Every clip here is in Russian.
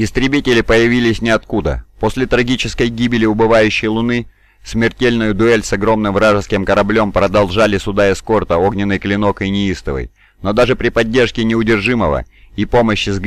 Истребители появились ниоткуда. После трагической гибели убывающей Луны смертельную дуэль с огромным вражеским кораблем продолжали суда эскорта «Огненный клинок» и «Неистовый». Но даже при поддержке неудержимого и помощи с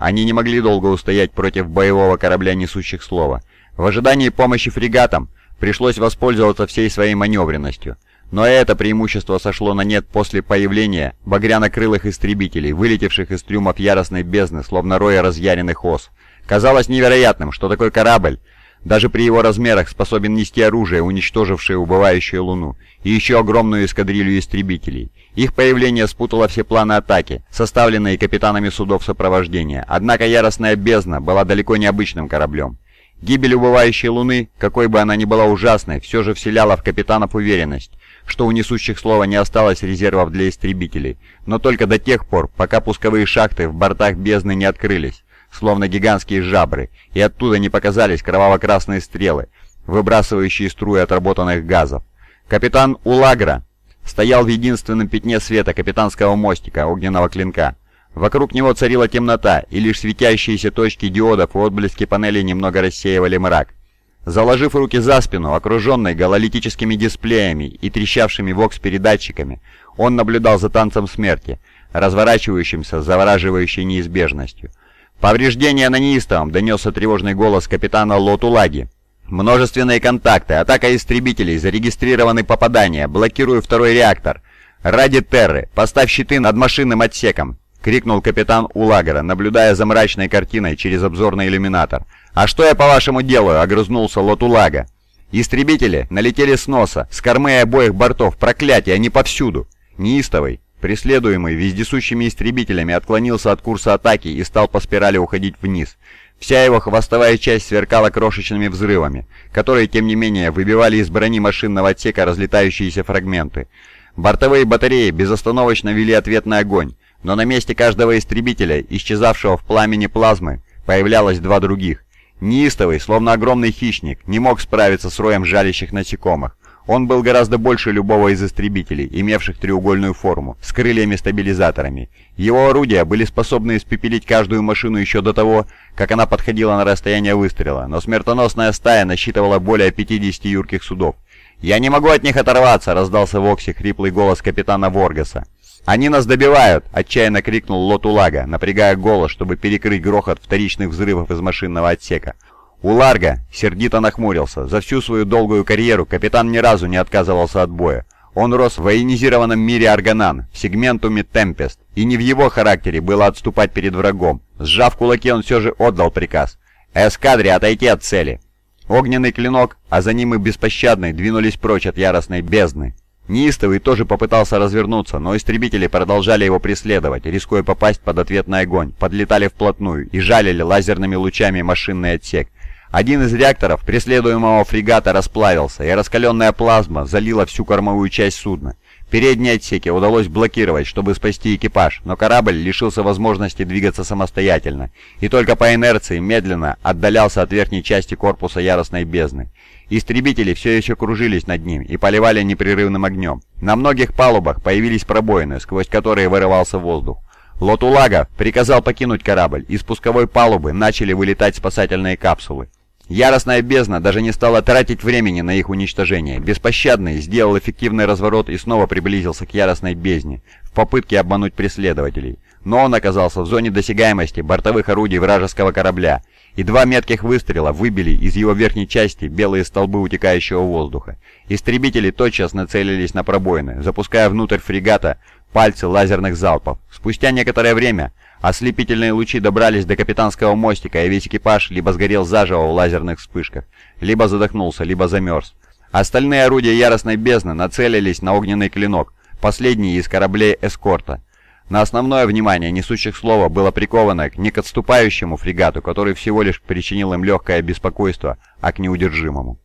они не могли долго устоять против боевого корабля несущих слова. В ожидании помощи фрегатам пришлось воспользоваться всей своей маневренностью. Но это преимущество сошло на нет после появления багряно-крылых истребителей, вылетевших из трюмов яростной бездны, словно роя разъяренных ос. Казалось невероятным, что такой корабль, даже при его размерах, способен нести оружие, уничтожившее убывающую Луну, и еще огромную эскадрилью истребителей. Их появление спутало все планы атаки, составленные капитанами судов сопровождения, однако яростная бездна была далеко не обычным кораблем. Гибель убывающей Луны, какой бы она ни была ужасной, все же вселяла в капитанов уверенность, что у несущих слова не осталось резервов для истребителей, но только до тех пор, пока пусковые шахты в бортах бездны не открылись, словно гигантские жабры, и оттуда не показались кроваво-красные стрелы, выбрасывающие струи отработанных газов. Капитан Улагра стоял в единственном пятне света капитанского мостика огненного клинка. Вокруг него царила темнота, и лишь светящиеся точки диодов и отблески панелей немного рассеивали мрак. Заложив руки за спину, окруженный гололитическими дисплеями и трещавшими вокс-передатчиками, он наблюдал за танцем смерти, разворачивающимся завораживающей неизбежностью. «Повреждение на неистовом!» — донесся тревожный голос капитана Лотулаги. «Множественные контакты, атака истребителей, зарегистрированы попадания, блокирую второй реактор. Ради Терры, поставь щиты над машинным отсеком!» — крикнул капитан Улагера, наблюдая за мрачной картиной через обзорный иллюминатор. «А что я, по-вашему, делаю?» — огрызнулся Лотулага. «Истребители налетели с носа, с кормы обоих бортов, проклятие, они повсюду!» Неистовый, преследуемый вездесущими истребителями, отклонился от курса атаки и стал по спирали уходить вниз. Вся его хвостовая часть сверкала крошечными взрывами, которые, тем не менее, выбивали из брони машинного отсека разлетающиеся фрагменты. Бортовые батареи безостановочно вели ответный огонь, но на месте каждого истребителя, исчезавшего в пламени плазмы, появлялось два других. Неистовый, словно огромный хищник, не мог справиться с роем жалящих насекомых. Он был гораздо больше любого из истребителей, имевших треугольную форму, с крыльями-стабилизаторами. Его орудия были способны испепелить каждую машину еще до того, как она подходила на расстояние выстрела, но смертоносная стая насчитывала более 50 юрких судов. «Я не могу от них оторваться!» — раздался в Оксе хриплый голос капитана Воргаса. «Они нас добивают!» — отчаянно крикнул Лотулага, напрягая голос, чтобы перекрыть грохот вторичных взрывов из машинного отсека. Уларга сердито нахмурился. За всю свою долгую карьеру капитан ни разу не отказывался от боя. Он рос в военизированном мире Арганан, в сегментуме Темпест, и не в его характере было отступать перед врагом. Сжав кулаки, он все же отдал приказ. «Эскадре, отойти от цели!» Огненный клинок, а за ним и беспощадный, двинулись прочь от яростной бездны. Неистовый тоже попытался развернуться, но истребители продолжали его преследовать, рискуя попасть под ответный огонь, подлетали вплотную и жалили лазерными лучами машинный отсек. Один из реакторов преследуемого фрегата расплавился, и раскаленная плазма залила всю кормовую часть судна. Передние отсеки удалось блокировать, чтобы спасти экипаж, но корабль лишился возможности двигаться самостоятельно, и только по инерции медленно отдалялся от верхней части корпуса яростной бездны. Истребители все еще кружились над ним и поливали непрерывным огнем. На многих палубах появились пробоины, сквозь которые вырывался воздух. Лотулага приказал покинуть корабль, и с пусковой палубы начали вылетать спасательные капсулы. Яростная бездна даже не стала тратить времени на их уничтожение. Беспощадный сделал эффективный разворот и снова приблизился к яростной бездне в попытке обмануть преследователей. Но он оказался в зоне досягаемости бортовых орудий вражеского корабля, и два метких выстрела выбили из его верхней части белые столбы утекающего воздуха. Истребители тотчас нацелились на пробоины, запуская внутрь фрегата пальцы лазерных залпов. Спустя некоторое время ослепительные лучи добрались до капитанского мостика, и весь экипаж либо сгорел заживо в лазерных вспышках, либо задохнулся, либо замерз. Остальные орудия яростной бездны нацелились на огненный клинок, последний из кораблей эскорта. На основное внимание несущих слова было приковано не к отступающему фрегату, который всего лишь причинил им легкое беспокойство, а к неудержимому.